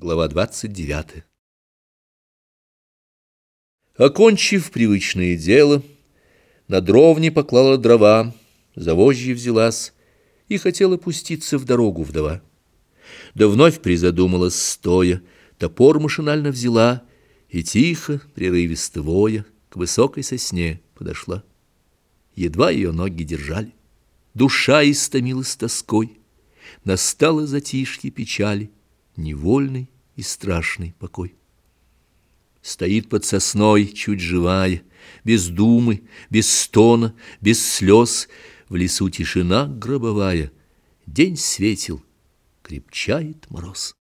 Глава 29. Окончив привычное дело, на дровне поклала дрова, за вожжи взялась и хотела пуститься в дорогу вдова. Да вновь призадумалась стоя, топор машинально взяла и тихо, прерывисто воя, к высокой сосне подошла. Едва ее ноги держали, душа истомилась тоской, настало затишье печали, невольный и страшный покой. Стоит под сосной, чуть живая, без думы, без стона, без слез, в лесу тишина гробовая, день светил, крепчает мороз.